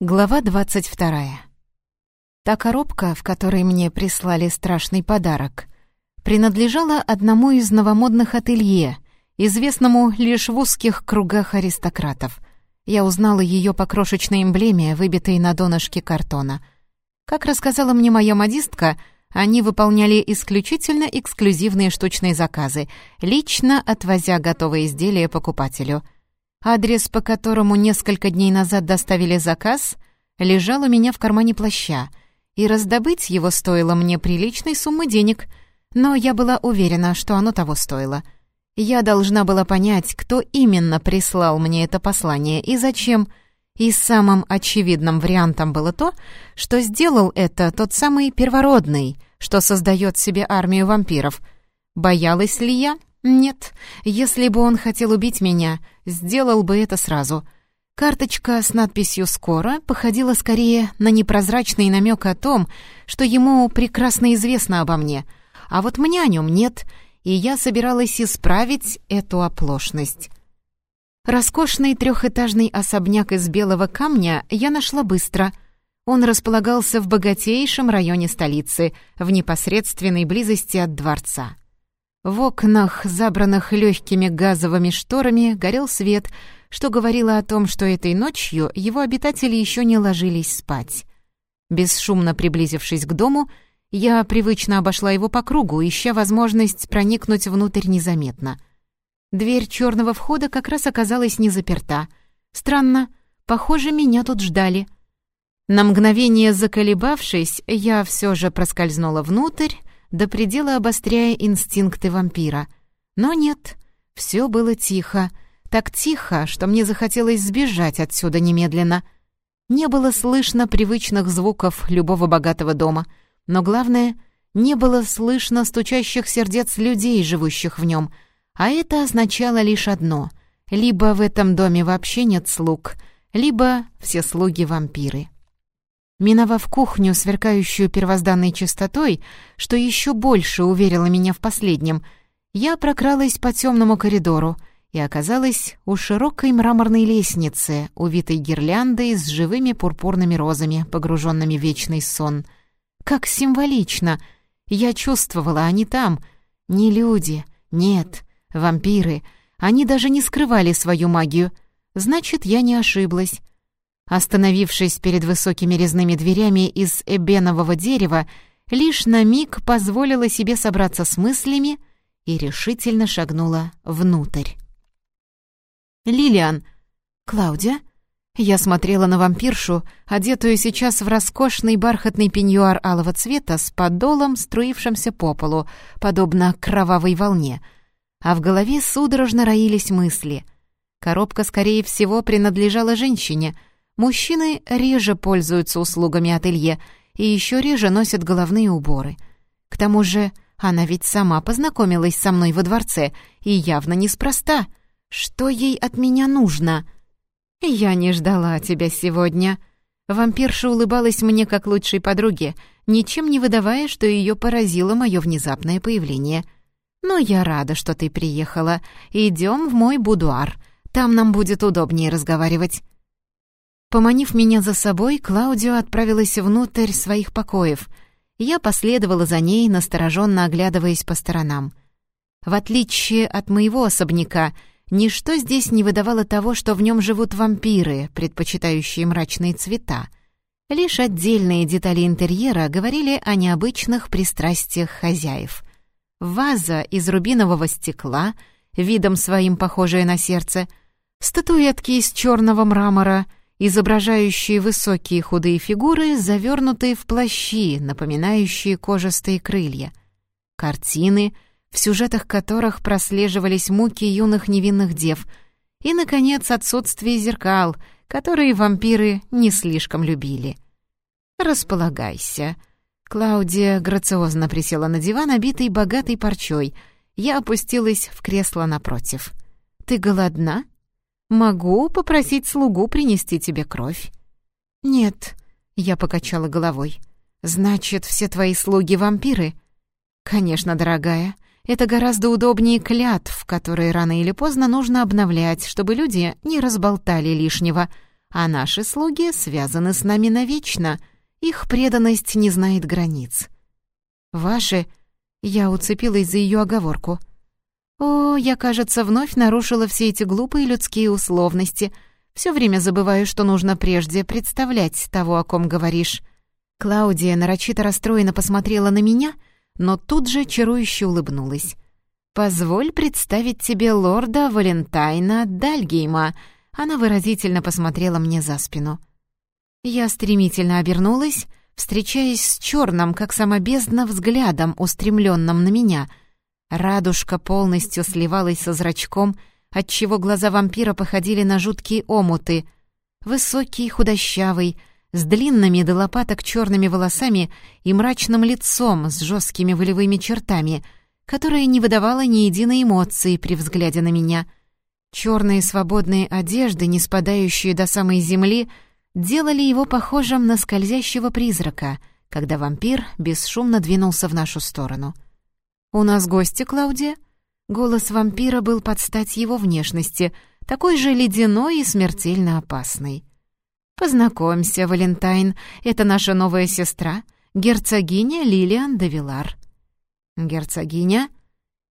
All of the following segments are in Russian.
Глава двадцать вторая. Та коробка, в которой мне прислали страшный подарок, принадлежала одному из новомодных ателье, известному лишь в узких кругах аристократов. Я узнала ее по крошечной эмблеме, выбитой на донышке картона. Как рассказала мне моя модистка, они выполняли исключительно эксклюзивные штучные заказы, лично отвозя готовые изделия покупателю — Адрес, по которому несколько дней назад доставили заказ, лежал у меня в кармане плаща, и раздобыть его стоило мне приличной суммы денег, но я была уверена, что оно того стоило. Я должна была понять, кто именно прислал мне это послание и зачем. И самым очевидным вариантом было то, что сделал это тот самый первородный, что создает себе армию вампиров. Боялась ли я? Нет, если бы он хотел убить меня, сделал бы это сразу. Карточка с надписью «Скоро» походила скорее на непрозрачный намек о том, что ему прекрасно известно обо мне, а вот мне о нем нет, и я собиралась исправить эту оплошность. Роскошный трехэтажный особняк из белого камня я нашла быстро. Он располагался в богатейшем районе столицы, в непосредственной близости от дворца. В окнах, забранных легкими газовыми шторами, горел свет, что говорило о том, что этой ночью его обитатели еще не ложились спать. Бесшумно приблизившись к дому, я привычно обошла его по кругу, ища возможность проникнуть внутрь незаметно. Дверь черного входа как раз оказалась не заперта. Странно, похоже, меня тут ждали. На мгновение заколебавшись, я все же проскользнула внутрь, до предела обостряя инстинкты вампира. Но нет, все было тихо, так тихо, что мне захотелось сбежать отсюда немедленно. Не было слышно привычных звуков любого богатого дома, но главное, не было слышно стучащих сердец людей, живущих в нем, а это означало лишь одно — либо в этом доме вообще нет слуг, либо все слуги вампиры. Миновав кухню, сверкающую первозданной чистотой, что еще больше уверило меня в последнем, я прокралась по темному коридору и оказалась у широкой мраморной лестницы, увитой гирляндой с живыми пурпурными розами, погруженными в вечный сон. Как символично! Я чувствовала, они там. Не люди, нет, вампиры. Они даже не скрывали свою магию. Значит, я не ошиблась. Остановившись перед высокими резными дверями из эбенового дерева, лишь на миг позволила себе собраться с мыслями и решительно шагнула внутрь. «Лилиан!» «Клаудия?» Я смотрела на вампиршу, одетую сейчас в роскошный бархатный пеньюар алого цвета с подолом, струившимся по полу, подобно кровавой волне. А в голове судорожно роились мысли. Коробка, скорее всего, принадлежала женщине — Мужчины реже пользуются услугами ателье и еще реже носят головные уборы. К тому же она ведь сама познакомилась со мной во дворце и явно неспроста. Что ей от меня нужно? «Я не ждала тебя сегодня». Вампирша улыбалась мне как лучшей подруге, ничем не выдавая, что ее поразило мое внезапное появление. «Но я рада, что ты приехала. Идем в мой будуар. Там нам будет удобнее разговаривать». Поманив меня за собой, Клаудио отправилась внутрь своих покоев. Я последовала за ней, настороженно оглядываясь по сторонам. В отличие от моего особняка, ничто здесь не выдавало того, что в нем живут вампиры, предпочитающие мрачные цвета. Лишь отдельные детали интерьера говорили о необычных пристрастиях хозяев. Ваза из рубинового стекла, видом своим похожая на сердце, статуэтки из черного мрамора — изображающие высокие худые фигуры, завернутые в плащи, напоминающие кожистые крылья. Картины, в сюжетах которых прослеживались муки юных невинных дев. И, наконец, отсутствие зеркал, которые вампиры не слишком любили. «Располагайся». Клаудия грациозно присела на диван, обитый богатой парчой. Я опустилась в кресло напротив. «Ты голодна?» Могу попросить слугу принести тебе кровь». «Нет», — я покачала головой. «Значит, все твои слуги вампиры?» «Конечно, дорогая. Это гораздо удобнее клятв, которые рано или поздно нужно обновлять, чтобы люди не разболтали лишнего. а наши слуги связаны с нами навечно. Их преданность не знает границ. Ваши... Я уцепилась за ее оговорку. О, я, кажется, вновь нарушила все эти глупые людские условности. Все время забываю, что нужно прежде представлять того, о ком говоришь. Клаудия нарочито расстроенно посмотрела на меня, но тут же чарующе улыбнулась. «Позволь представить тебе лорда Валентайна Дальгейма», она выразительно посмотрела мне за спину. Я стремительно обернулась, встречаясь с черным, как самобездно, взглядом, устремленным на меня. Радужка полностью сливалась со зрачком, отчего глаза вампира походили на жуткие омуты. Высокий, худощавый, с длинными до лопаток черными волосами и мрачным лицом с жесткими волевыми чертами, которое не выдавало ни единой эмоции при взгляде на меня — Черные свободные одежды, не спадающие до самой земли, делали его похожим на скользящего призрака, когда вампир бесшумно двинулся в нашу сторону. «У нас гости, Клаудия?» Голос вампира был под стать его внешности, такой же ледяной и смертельно опасный. «Познакомься, Валентайн, это наша новая сестра, герцогиня Лилиан де Вилар». «Герцогиня?»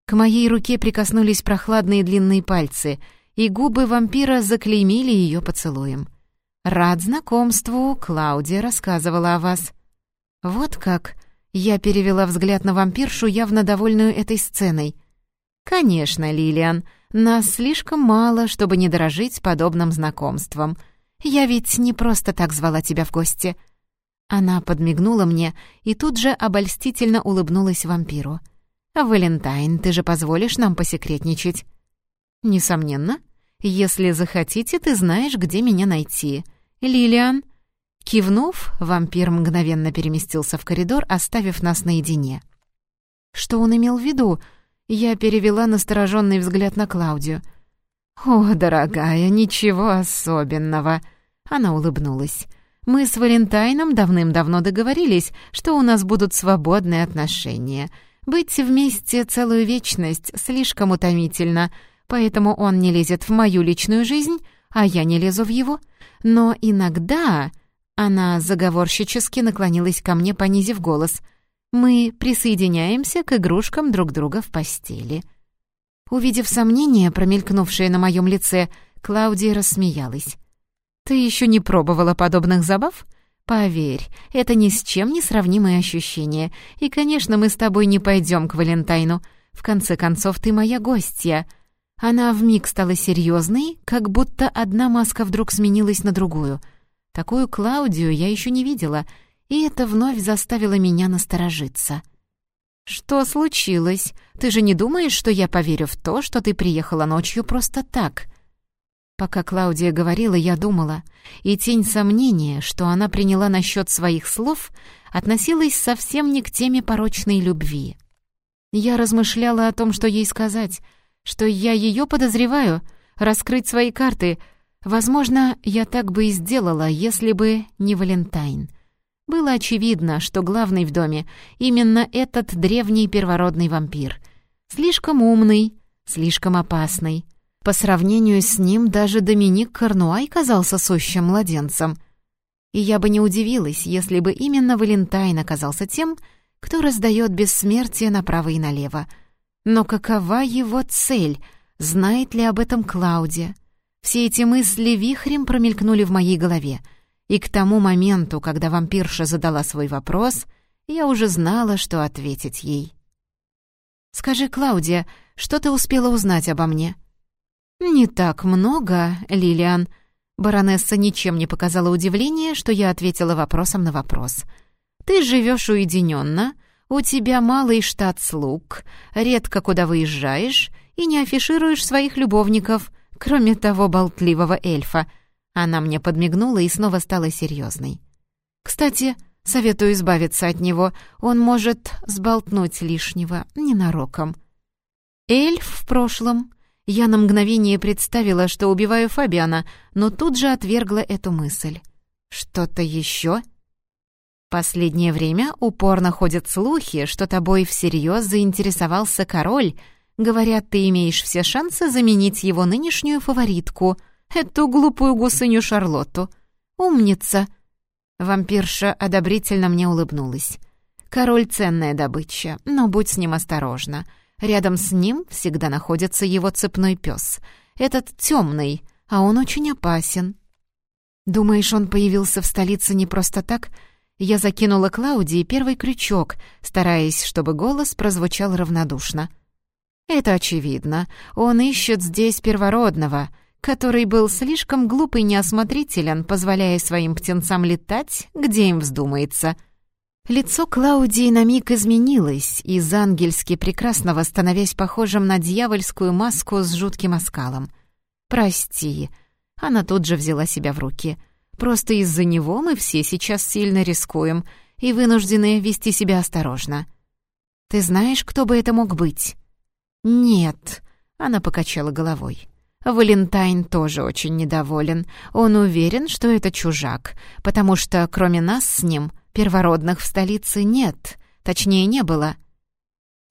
К моей руке прикоснулись прохладные длинные пальцы, и губы вампира заклеймили ее поцелуем. «Рад знакомству, Клаудия рассказывала о вас». «Вот как?» — я перевела взгляд на вампиршу, явно довольную этой сценой. «Конечно, Лилиан, нас слишком мало, чтобы не дорожить подобным знакомством. Я ведь не просто так звала тебя в гости». Она подмигнула мне и тут же обольстительно улыбнулась вампиру. «Валентайн, ты же позволишь нам посекретничать?» «Несомненно. Если захотите, ты знаешь, где меня найти. Лилиан...» Кивнув, вампир мгновенно переместился в коридор, оставив нас наедине. Что он имел в виду? Я перевела настороженный взгляд на Клаудию. «О, дорогая, ничего особенного!» Она улыбнулась. «Мы с Валентайном давным-давно договорились, что у нас будут свободные отношения. Быть вместе целую вечность слишком утомительно, поэтому он не лезет в мою личную жизнь, а я не лезу в его. Но иногда...» Она заговорщически наклонилась ко мне, понизив голос. «Мы присоединяемся к игрушкам друг друга в постели». Увидев сомнение, промелькнувшее на моем лице, Клаудия рассмеялась. «Ты еще не пробовала подобных забав? Поверь, это ни с чем не сравнимые ощущения. И, конечно, мы с тобой не пойдем к Валентайну. В конце концов, ты моя гостья. Она вмиг стала серьезной, как будто одна маска вдруг сменилась на другую. Такую Клаудию я еще не видела, и это вновь заставило меня насторожиться. «Что случилось? Ты же не думаешь, что я поверю в то, что ты приехала ночью просто так?» Пока Клаудия говорила, я думала, и тень сомнения, что она приняла насчет своих слов, относилась совсем не к теме порочной любви. Я размышляла о том, что ей сказать, что я ее подозреваю, раскрыть свои карты. Возможно, я так бы и сделала, если бы не Валентайн. Было очевидно, что главный в доме именно этот древний первородный вампир. Слишком умный, слишком опасный, по сравнению с ним даже Доминик Корнуай казался сущим младенцем. И я бы не удивилась, если бы именно Валентайн оказался тем, кто раздает бессмертие направо и налево. Но какова его цель? Знает ли об этом Клаудия? Все эти мысли вихрем промелькнули в моей голове. И к тому моменту, когда вампирша задала свой вопрос, я уже знала, что ответить ей. «Скажи, Клаудия, что ты успела узнать обо мне?» «Не так много, Лилиан». Баронесса ничем не показала удивления, что я ответила вопросом на вопрос. «Ты живешь уединенно, у тебя малый штат слуг, редко куда выезжаешь и не афишируешь своих любовников, кроме того болтливого эльфа». Она мне подмигнула и снова стала серьезной. «Кстати, советую избавиться от него, он может сболтнуть лишнего ненароком». Эльф в прошлом я на мгновение представила, что убиваю Фабиана, но тут же отвергла эту мысль. «Что-то еще?» «Последнее время упорно ходят слухи, что тобой всерьез заинтересовался король. Говорят, ты имеешь все шансы заменить его нынешнюю фаворитку, эту глупую гусыню Шарлотту. Умница!» Вампирша одобрительно мне улыбнулась. «Король — ценная добыча, но будь с ним осторожна. Рядом с ним всегда находится его цепной пес. Этот темный, а он очень опасен». «Думаешь, он появился в столице не просто так?» Я закинула Клаудии первый крючок, стараясь, чтобы голос прозвучал равнодушно. «Это очевидно. Он ищет здесь первородного, который был слишком глуп и неосмотрителен, позволяя своим птенцам летать, где им вздумается». Лицо Клаудии на миг изменилось, из ангельски прекрасного становясь похожим на дьявольскую маску с жутким оскалом. «Прости». Она тут же взяла себя в руки — Просто из-за него мы все сейчас сильно рискуем и вынуждены вести себя осторожно. Ты знаешь, кто бы это мог быть?» «Нет», — она покачала головой. Валентайн тоже очень недоволен. Он уверен, что это чужак, потому что кроме нас с ним первородных в столице нет, точнее, не было.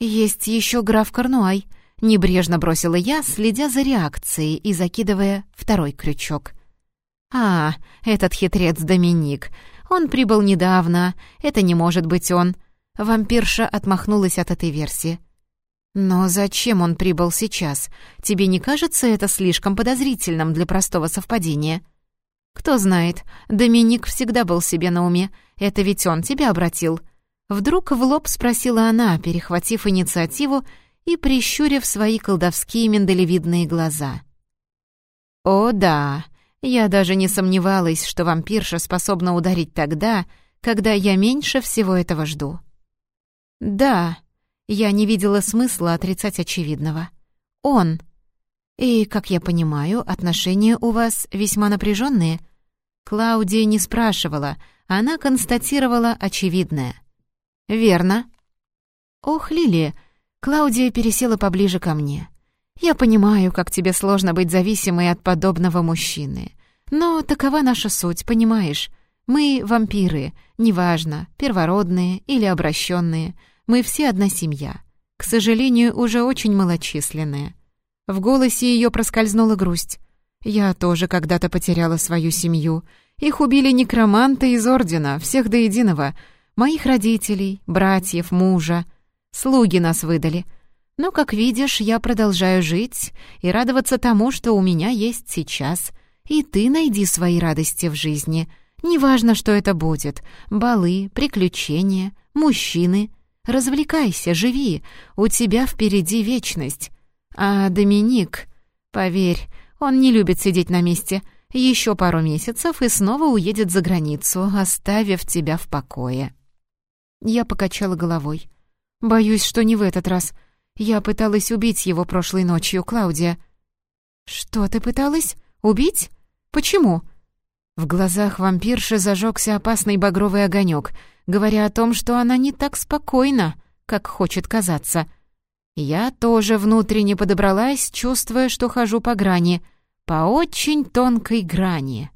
«Есть еще граф Корнуай», — небрежно бросила я, следя за реакцией и закидывая второй крючок — «А, этот хитрец Доминик. Он прибыл недавно. Это не может быть он». Вампирша отмахнулась от этой версии. «Но зачем он прибыл сейчас? Тебе не кажется это слишком подозрительным для простого совпадения?» «Кто знает, Доминик всегда был себе на уме. Это ведь он тебя обратил». Вдруг в лоб спросила она, перехватив инициативу и прищурив свои колдовские миндалевидные глаза. «О, да, я даже не сомневалась, что вампирша способна ударить тогда, когда я меньше всего этого жду. Да, я не видела смысла отрицать очевидного. Он. И, как я понимаю, отношения у вас весьма напряженные. Клаудия не спрашивала, она констатировала очевидное. «Верно». «Ох, Лили!» Клаудия пересела поближе ко мне. Я понимаю, как тебе сложно быть зависимой от подобного мужчины. Но такова наша суть, понимаешь? Мы вампиры, неважно, первородные или обращенные. Мы все одна семья. К сожалению, уже очень малочисленная. В голосе ее проскользнула грусть. Я тоже когда-то потеряла свою семью. Их убили некроманты из Ордена, всех до единого. Моих родителей, братьев, мужа. Слуги нас выдали — но, как видишь, я продолжаю жить и радоваться тому, что у меня есть сейчас. И ты найди свои радости в жизни. Неважно, что это будет. Балы, приключения, мужчины. Развлекайся, живи. У тебя впереди вечность. А Доминик, поверь, он не любит сидеть на месте. Еще пару месяцев и снова уедет за границу, оставив тебя в покое. Я покачала головой. Боюсь, что не в этот раз. Я пыталась убить его прошлой ночью, Клаудия». «Что ты пыталась? Убить? Почему?» В глазах вампирши зажегся опасный багровый огонек, говоря о том, что она не так спокойна, как хочет казаться. Я тоже внутренне подобралась, чувствуя, что хожу по грани, по очень тонкой грани.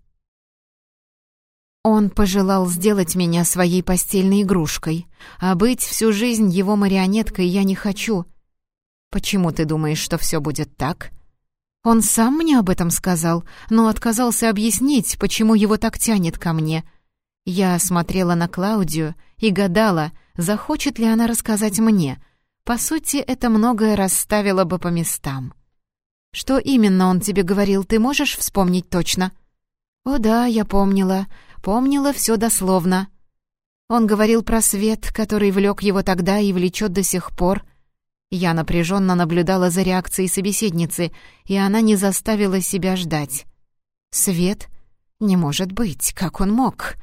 Он пожелал сделать меня своей постельной игрушкой, а быть всю жизнь его марионеткой я не хочу — «Почему ты думаешь, что все будет так?» Он сам мне об этом сказал, но отказался объяснить, почему его так тянет ко мне. Я смотрела на Клаудию и гадала, захочет ли она рассказать мне. По сути, это многое расставило бы по местам. «Что именно он тебе говорил, ты можешь вспомнить точно?» «О да, я помнила. Помнила все дословно». Он говорил про свет, который влек его тогда и влечет до сих пор — я напряженно наблюдала за реакцией собеседницы, и она не заставила себя ждать. «Свет? Не может быть, как он мог?»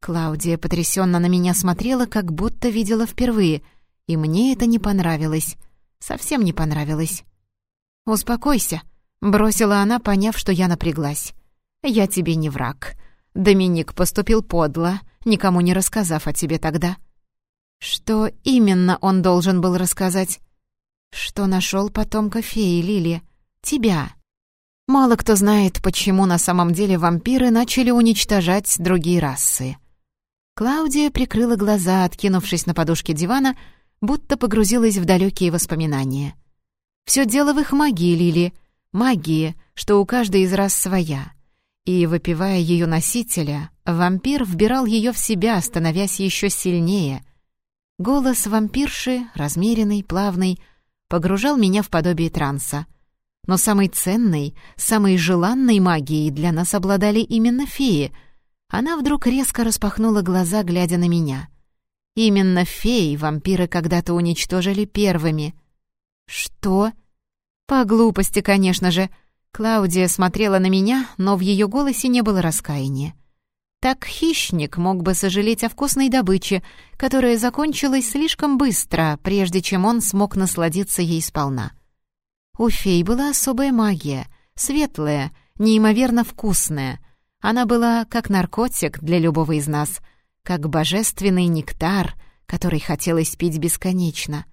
Клаудия потрясенно на меня смотрела, как будто видела впервые, и мне это не понравилось. Совсем не понравилось. «Успокойся», — бросила она, поняв, что я напряглась. «Я тебе не враг. Доминик поступил подло, никому не рассказав о тебе тогда». «Что именно он должен был рассказать?» что нашел потомка феи Лили. Тебя. Мало кто знает, почему на самом деле вампиры начали уничтожать другие расы. Клаудия прикрыла глаза, откинувшись на подушке дивана, будто погрузилась в далекие воспоминания. Все дело в их магии, Лили. Магии, что у каждой из раз своя. И, выпивая ее носителя, вампир вбирал ее в себя, становясь еще сильнее. Голос вампирши, размеренный, плавный, погружал меня в подобие транса. Но самой ценной, самой желанной магией для нас обладали именно феи. Она вдруг резко распахнула глаза, глядя на меня. Именно феи вампиры когда-то уничтожили первыми. «Что?» «По глупости, конечно же», Клаудия смотрела на меня, но в ее голосе не было раскаяния. Так хищник мог бы сожалеть о вкусной добыче, которая закончилась слишком быстро, прежде чем он смог насладиться ей сполна. У фей была особая магия, светлая, неимоверно вкусная. Она была как наркотик для любого из нас, как божественный нектар, который хотелось пить бесконечно.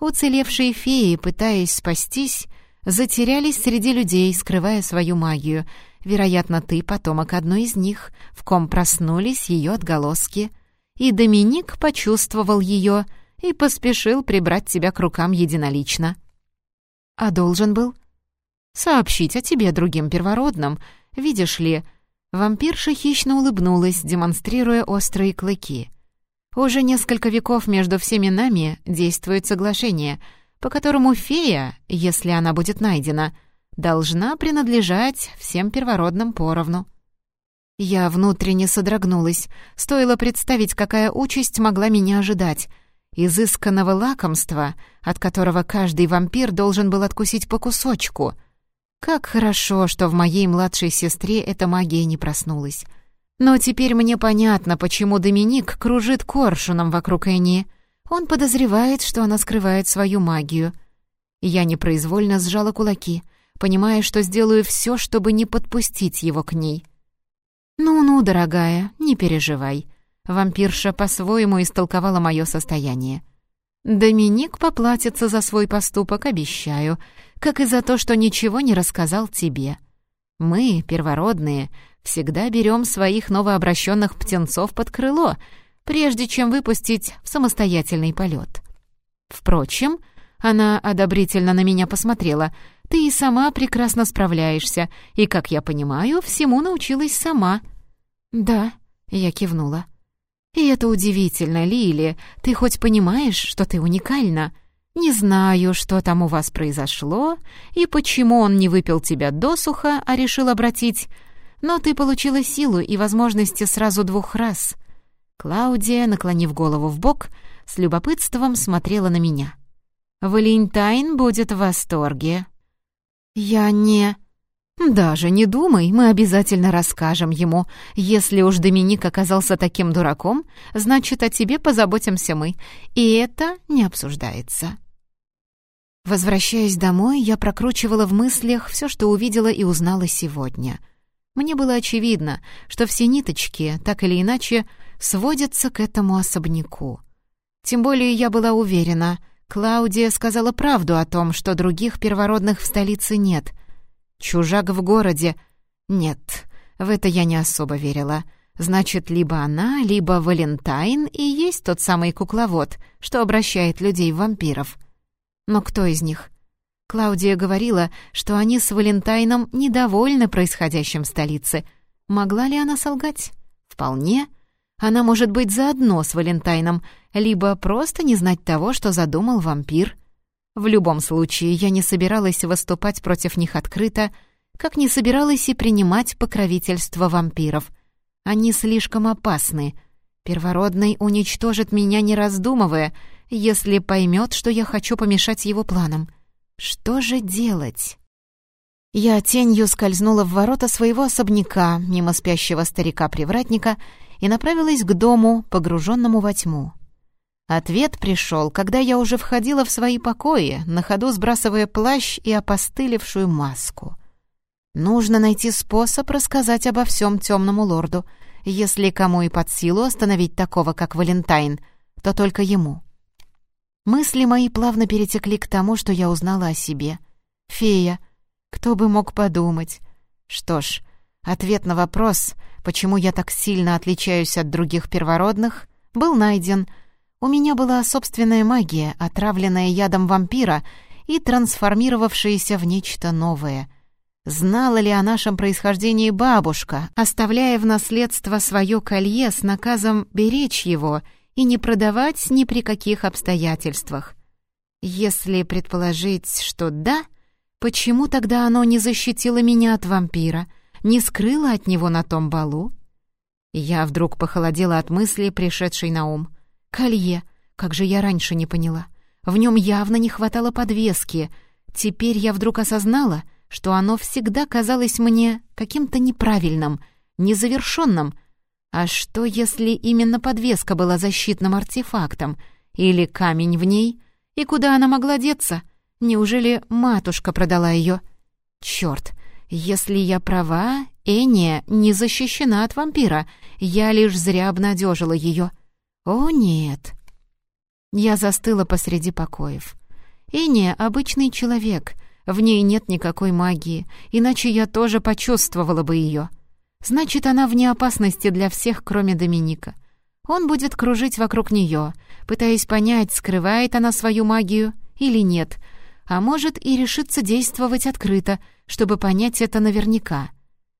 Уцелевшие феи, пытаясь спастись, затерялись среди людей, скрывая свою магию. Вероятно, ты потомок одной из них, в ком проснулись ее отголоски. И Доминик почувствовал ее и поспешил прибрать тебя к рукам единолично. А должен был? Сообщить о тебе другим первородным. Видишь ли, вампирша хищно улыбнулась, демонстрируя острые клыки. Уже несколько веков между всеми нами действует соглашение — по которому фея, если она будет найдена, должна принадлежать всем первородным поровну. Я внутренне содрогнулась. Стоило представить, какая участь могла меня ожидать. Изысканного лакомства, от которого каждый вампир должен был откусить по кусочку. Как хорошо, что в моей младшей сестре эта магия не проснулась. Но теперь мне понятно, почему Доминик кружит коршуном вокруг Энни. Он подозревает, что она скрывает свою магию. Я непроизвольно сжала кулаки, понимая, что сделаю все, чтобы не подпустить его к ней. «Ну-ну, дорогая, не переживай». Вампирша по-своему истолковала мое состояние. «Доминик поплатится за свой поступок, обещаю, как и за то, что ничего не рассказал тебе. Мы, первородные, всегда берем своих новообращенных птенцов под крыло, прежде чем выпустить в самостоятельный полет. Впрочем, она одобрительно на меня посмотрела. «Ты и сама прекрасно справляешься, и, как я понимаю, всему научилась сама». «Да», — я кивнула. «И это удивительно, Лили. Ты хоть понимаешь, что ты уникальна? Не знаю, что там у вас произошло, и почему он не выпил тебя досуха, а решил обратить, но ты получила силу и возможности сразу двух раз. Клаудия, наклонив голову в бок, с любопытством смотрела на меня. «Валентайн будет в восторге». «Я не...» «Даже не думай, мы обязательно расскажем ему. Если уж Доминик оказался таким дураком, значит, о тебе позаботимся мы, и это не обсуждается». Возвращаясь домой, я прокручивала в мыслях все, что увидела и узнала сегодня. Мне было очевидно, что все ниточки, так или иначе, сводятся к этому особняку. Тем более я была уверена, Клаудия сказала правду о том, что других первородных в столице нет. Чужак в городе... Нет, в это я не особо верила. Значит, либо она, либо Валентайн и есть тот самый кукловод, что обращает людей в вампиров. Но кто из них? Клаудия говорила, что они с Валентайном недовольны происходящим в столице. Могла ли она солгать? Вполне. Она может быть заодно с Валентайном, либо просто не знать того, что задумал вампир. В любом случае, я не собиралась выступать против них открыто, как не собиралась и принимать покровительство вампиров. Они слишком опасны. Первородный уничтожит меня, не раздумывая, если поймет, что я хочу помешать его планам. Что же делать? Я тенью скользнула в ворота своего особняка, мимо спящего старика-привратника, и направилась к дому, погруженному во тьму. Ответ пришел, когда я уже входила в свои покои, на ходу сбрасывая плащ и опостылевшую маску. Нужно найти способ рассказать обо всем темному лорду. Если кому и под силу остановить такого, как Валентайн, то только ему. Мысли мои плавно перетекли к тому, что я узнала о себе. Фея. Кто бы мог подумать? Что ж, ответ на вопрос, почему я так сильно отличаюсь от других первородных, был найден. У меня была собственная магия, отравленная ядом вампира и трансформировавшаяся в нечто новое. Знала ли о нашем происхождении бабушка, оставляя в наследство свое колье с наказом беречь его и не продавать ни при каких обстоятельствах? Если предположить, что да, почему тогда оно не защитило меня от вампира, не скрыло от него на том балу? Я вдруг похолодела от мысли, пришедшей на ум. Колье, как же я раньше не поняла. В нем явно не хватало подвески. Теперь я вдруг осознала — что оно всегда казалось мне каким-то неправильным, незавершенным. А что, если именно подвеска была защитным артефактом? Или камень в ней? И куда она могла деться? Неужели матушка продала ее? Черт, если я права, Эния не защищена от вампира. Я лишь зря обнадежила ее. О, нет. Я застыла посреди покоев. Эния — обычный человек — в ней нет никакой магии, иначе я тоже почувствовала бы ее. Значит, она вне опасности для всех, кроме Доминика. Он будет кружить вокруг нее, пытаясь понять, скрывает она свою магию или нет, а может и решиться действовать открыто, чтобы понять это наверняка.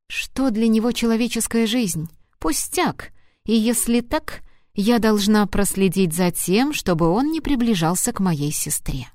Что для него человеческая жизнь? Пустяк. И если так, я должна проследить за тем, чтобы он не приближался к моей сестре.